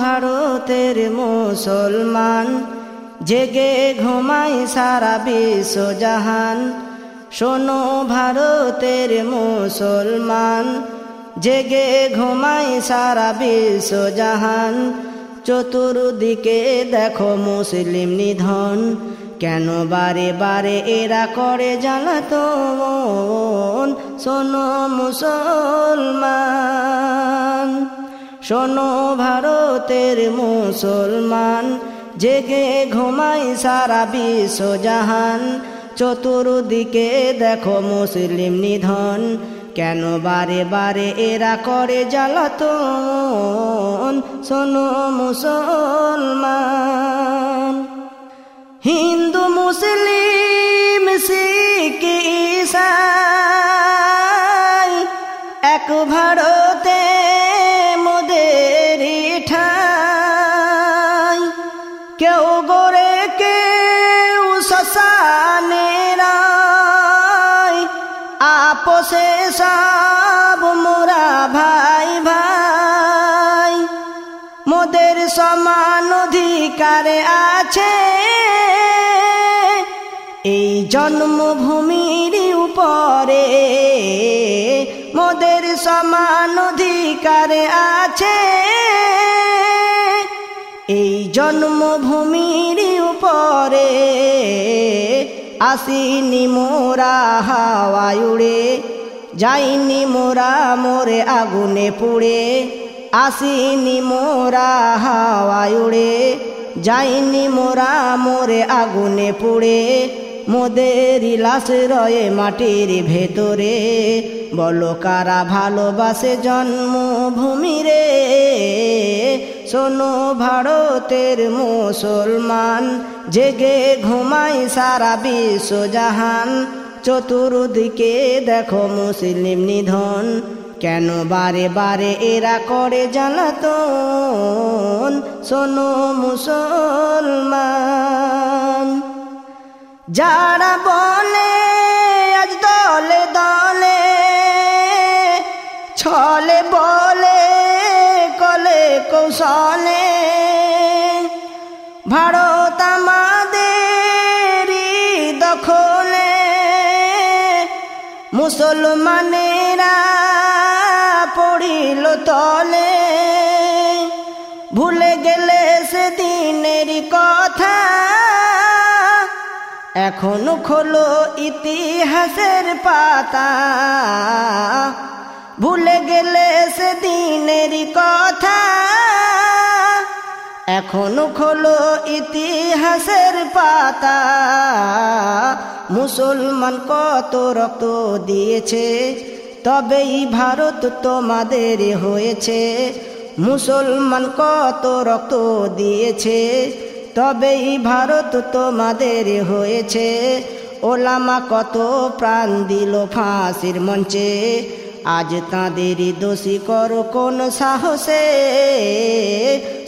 ভারতের মুসলমান, জেগে ঘুমাই সারা বিশ্ব জাহান। শোনো ভারতের মুসলমান, জেগে ঘুমাই সারা বিশ্ব জাহান। চতুর্দিকে দেখো মুসলিম নিধন, কেন বারে বারে এরা করে জ্বালাতন শোনো মুসলমান শোনো ভারতের মুসলমান, জেগে ঘুমাই সারা বিশ্ব জাহান। চতুর্দিকে দেখো মুসলিম নিধন, কেন বারে বারে এরা করে জ্বালাতন? শোনো মুসলমান। হিন্দু, মুসলিম, শিখ এক ভারতে অধিকার আছে। এই জন্মভূমির উপরে মোদের সমান অধিকার আছে। এই জন্মভূমির উপরে আসিনি মোরা হাওয়ায় উড়ে, যাইনি মোরা মোরে আগুনে পুড়ে, আসিনি মোরা হাওয়ায় উড়ে। যাইনি মোরা মোরে আগুনে পুড়ে। মোদের লাশ রয়ে মাটির ভেতরে। বলো কারা ভালোবাসে জন্মভূমি রে? শোনো ভারতের মুসলমান, জেগে ঘুমাই সারা বিশ্ব জাহান চতুর্দিকে দেখো মুসলিম নিধন কেন বারে বারে এরা করে জ্বালাতন? শোনো মুসলমান। যারা বলে, আজ দলে দলে, ছলে বলে, কলে কৌশলে, ভারত আমাদের দখলে। মুসলমানেরা তলে ভুলে গেলে সেদিনের কথা এখন খোলো ইতিহাসের পাতা। ভুলে গেলে সেদিনের কথা এখন খোলো ইতিহাসের পাতা। মুসলমান কত রক্ত দিয়েছে তবেই ভারত তোমাদের হয়েছে। মুসলমান কত রক্ত দিয়েছে, তবেই ভারত তোমাদের হয়েছে। ওলামা কত প্রাণ দিল ফাঁসির মঞ্চে, আজ তাঁদের দোষী কর কোন সাহসে।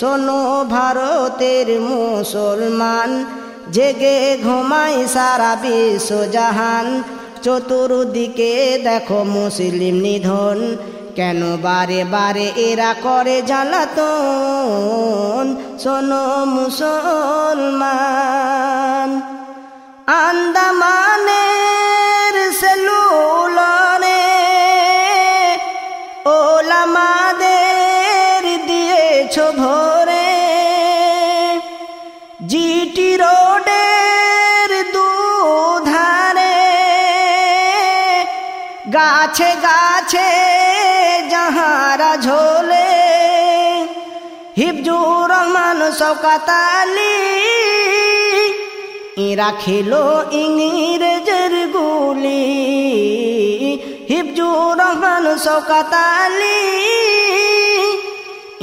শোনো ভারতের মুসলমান, জেগে ঘুমাই সারা বিশ্ব জাহান চতুর্দিকে দেখো মুসলিম নিধন। কেন বারে বারে এরা করে জ্বালাতন? শোনো মুসলমান। আন্দামানের সেলুলনে গাছে গাছে যাহারা ঝোলে। হিবজুর রহমান সৌকাতালি এরা খেলো ইংরেজের গুলি। হিবজুর রহমান সৌকাতালি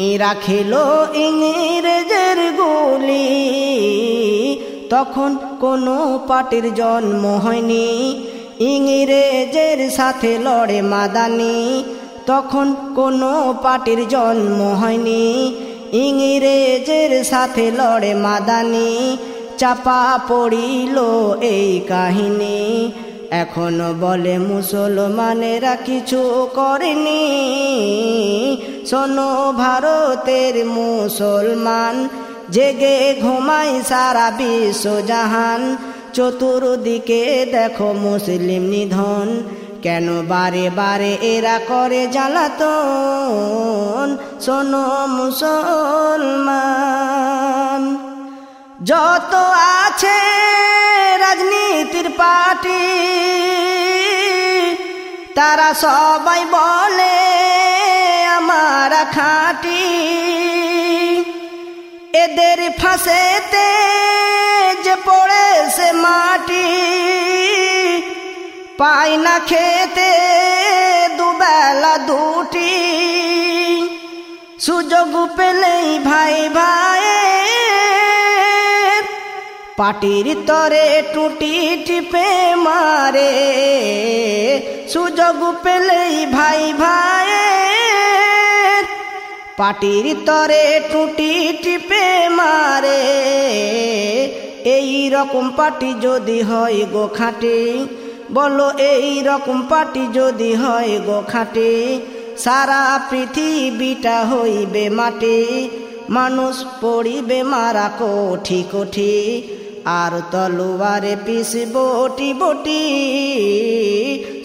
এরা খেলো ইংরেজের গুলি। তখন কোনো পাটির জন্ম হয়নি। ইংরেজের সাথে লড়ে মাদানি। তখন কোনো পাটির জন্ম হয়নি। ইংরেজের সাথে লড়ে মাদানি। চাপা পড়িল এই কাহিনী। এখনও বলে মুসলমানেরা কিছু করেনি। শোনো ভারতের মুসলমান, জেগে ঘুমাই সারা বিশ্ব জাহান চতুর্দিকে দেখো মুসলিম নিধন। কেন বারে বারে এরা করে জ্বালাতন? শোনো মুসলমান। যত আছে রাজনীতির পার্টি, তারা সবাই বলে আমার খাঁটি। এদের ফাঁসেতে পড়েছে মাটি, পাই না খেতে দুবেলা দুটি। সুযোগ পেলেই ভাই ভাই পাটির তরে টুটি টিপে মারে। সুযোগ পেলেই ভাই ভাই পাটির তরে টুটি টিপে মারে। এই রকম পাটি যদি হয় গো খাটে, বলো এই রকম পাটি যদি হয় গো খাটে, সারা পৃথিবীটা হইবে মাটি, মানুষ পড়িবে মারা কোঠি কোঠি, আর তলোয়ারে পিস বটি বটি।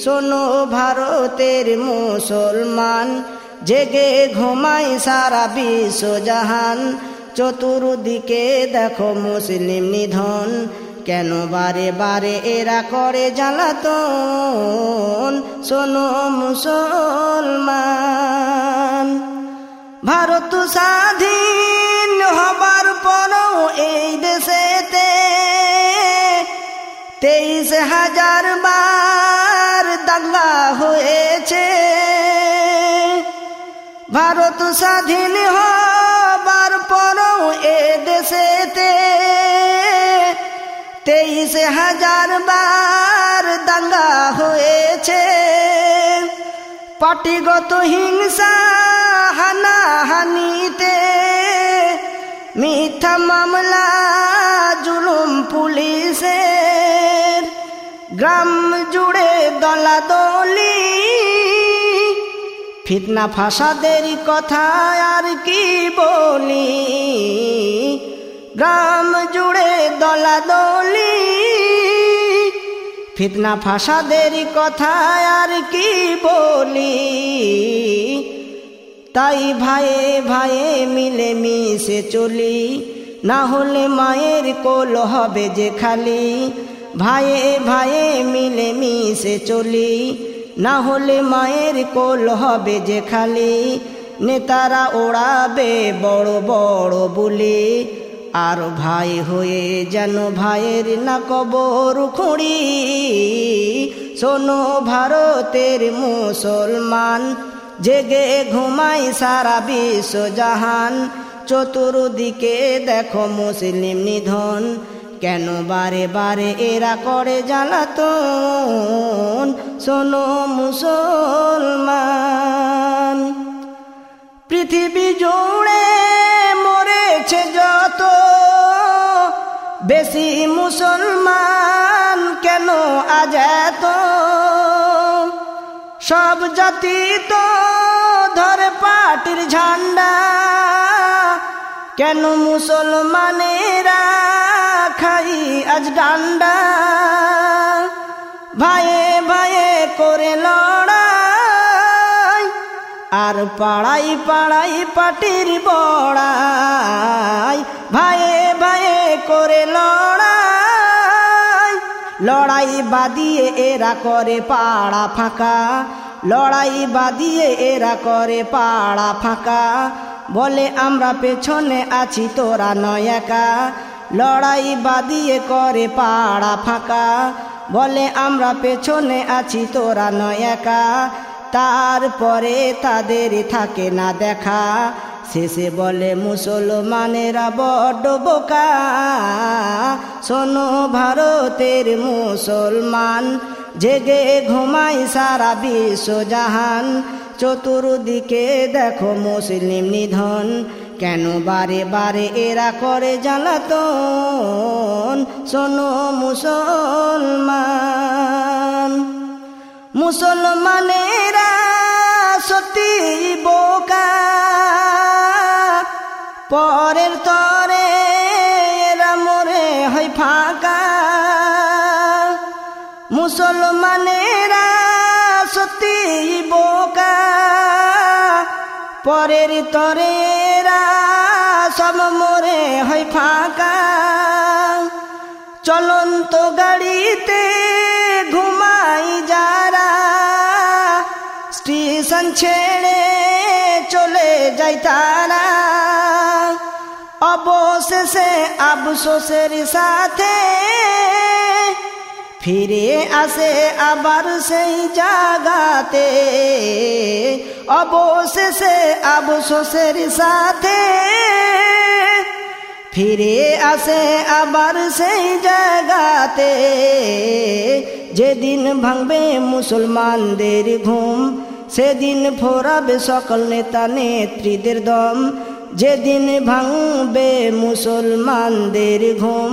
শোনো ভারতের মুসলমান, জেগে ঘুমাই সারা বিশ্ব জাহান চতুর্দিকে দেখো মুসলিম নিধন। কেন বারে বারে এরা করে জ্বালাতন? শোনো মুসলমান, ভারত স্বাধীন হবার পরও এই দেশেতে তেইশ হাজার বার দাঙ্গা হয়েছে। ভারত স্বাধীন হবার হাজার বার দাঙ্গা হয়েছে। পার্টিগত হিংসা হানাহানিতে মিথ্যা মামলা, জুলুম পুলিশের গ্রাম জুড়ে দলাদলি। ফিতনা ফাসাদের কথা আর কি বলি? গ্রাম জুড়ে দলাদলি। ফিতনা ফাসাদের কথা আর কি বলি? তাই ভাইয়ে ভাইয়ে মিলে মিশে চলি, না হলে মায়ের কোল হবে যে খালি। ভাইয়ে ভাইয়ে মিলে মিশে চলি, না হলে মায়ের কোল হবে যে খালি। নেতারা ওড়াবে বড় বড় বলে আর ভাই হয়ে যেন ভাইয়ের না কবর খুঁড়ি। শোনো ভারতের মুসলমান, জেগে ঘুমাই সারা বিশ্ব জাহান। চতুর্দিকে দেখো মুসলিম নিধন, কেন বারে বারে এরা করে জ্বালাতন? শোনো মুসলমান, পৃথিবী জুড়ে মরেছে যত। বেশি মুসলমান কেন আজ এত? সব জাতি তো ধরে পাটির ঝান্ডা। কেন মুসলমানেরা খাই আজ ডান্ডা? আর পাড়াই পাড়াই পাটির বড়াই ভাইয়ে ভাইয়ে করে লড়াই। লড়াই বাদিয়ে এরা করে পাড়া ফাঁকা, লড়াই বাদিয়ে এরা করে পাড়া ফাঁকা। বলে, আমরা পেছনে আছি, তোরা নয় একা। লড়াই বাদিয়ে করে পাড়া ফাঁকা। বলে, আমরা পেছনে আছি, তোরা নয় একা। তারপরে তাদের থাকে না দেখা। শেষে বলে, মুসলমানেরা বড্ড বোকা। শোনো ভারতের মুসলমান, জেগে ঘুমাই সারা বিশ্ব জাহান। চতুর্দিকে দেখো মুসলিম নিধন, কেন বারে বারে এরা করে জ্বালাতন? শোনো মুসলমান মুসলমানেরা সত্যি বোকা। পরের তরে এরা মরে হয় ফাঁকা। মুসলমানেরা সত্যি বোকা। পরের তরে এরা সব মরে হয় ফাঁকা। স্টেশন ছেড়ে চলে যায় তারা। অবশেষে আবশোষের সাথে ফিরে আসে আবার সেই জাগাতে। অবশেষে আবশোষের সাথে ফিরে আসে আবার সেই জায়গাতে যেদিন ভাঙবে মুসলমানদের ঘুম সেদিন ফোরাবে সকল নেতা নেত্রীদের দম। যেদিন ভাঙবে মুসলমানদের ঘুম,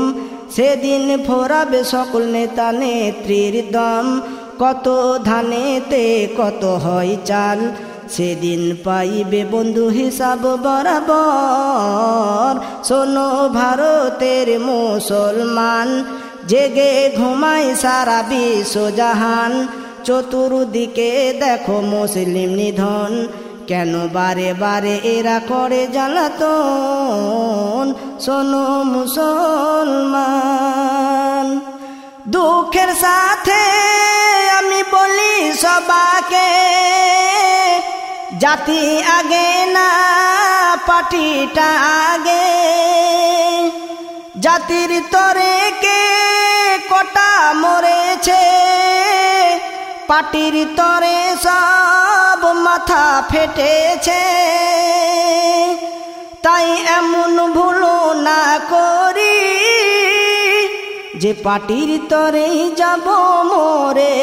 সেদিন ফোরাবে সকল নেতা নেত্রীর দম। কত ধানেতে কত হয় চাল, সেদিন পাইবে বন্ধু হিসাব বরাবর। শোনো ভারতের মুসলমান, জেগে ঘুমাই সারা বিশ্বজাহান চতুর্দিকে দেখো মুসলিম নিধন। কেন বারে বারে এরা করে জ্বালাতন? শোনো মুসলমান। দুঃখের সাথে আমি বলি সবাকে, জাতি আগে না পাটিটা আগে। জাতির তরে কে কটা মরেছে? পাটির তরে সব মাথা ফেটেছে। তাই এমন ভুলো না করি যে পাটির তরেই যাব মোরে।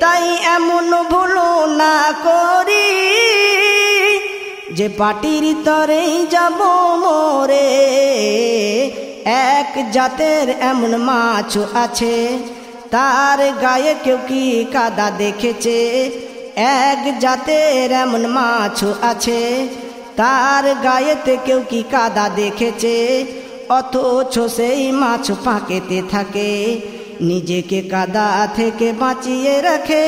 তাই এমন ভুলো না করি যে পাটির তরেই যাব মোরে। এক জাতের এমন মাছ আছে তার গায়ে কেউ কি কাদা দেখেছে? এক জাতের এমন মাছ আছে। তার গায়েতে কেউ কি কাদা দেখেছে? অথচ সেই মাছ পাকেতে থাকে। নিজেকে কাদা থেকে বাঁচিয়ে রাখে।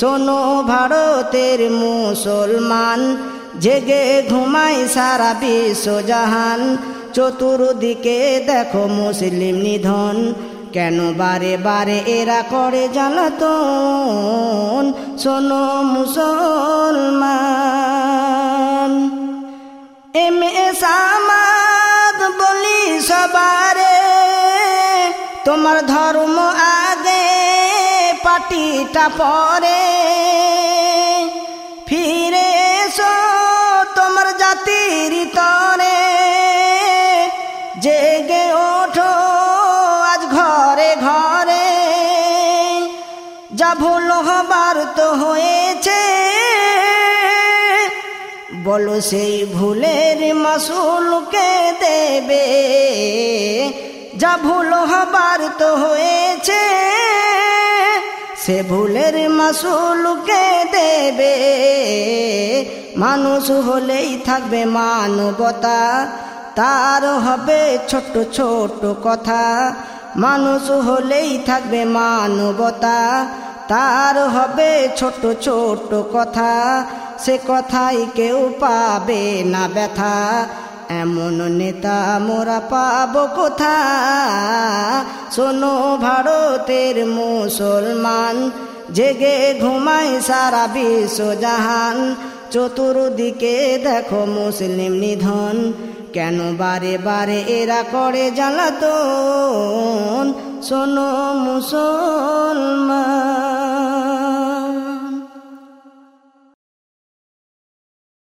শোনো ভারতের মুসলমান, জেগে ঘুমাই সারা বিশ্বজাহান চতুর্দিকে দেখো মুসলিম নিধন। কেন বারে বারে এরা করে জ্বালাতন? শোনো মুসলমান। এম এস আমাদ বলি সবারে, তোমার ধর্ম আগে পাটিটা পরে। সেই ভুলের মাসুলকে দেবে? যা ভুল হবার তো হয়েছে, সে ভুলের মাসুলকে দেবে? মানুষ হলেই থাকবে মানবতা, তার হবে ছোট ছোট কথা। মানুষ হলেই থাকবে মানবতা, তার হবে ছোট ছোট কথা। সে কথাই কেউ পাবে না ব্যথা। এমন নেতা মোরা পাব কোথা শোনো ভারতের মুসলমান, জেগে ঘুমাই সারা বিশ্বজাহান চতুর্দিকে দেখো মুসলিম নিধন, কেন বারে বারে এরা করে জ্বালাতন? শোনো মুসলমান।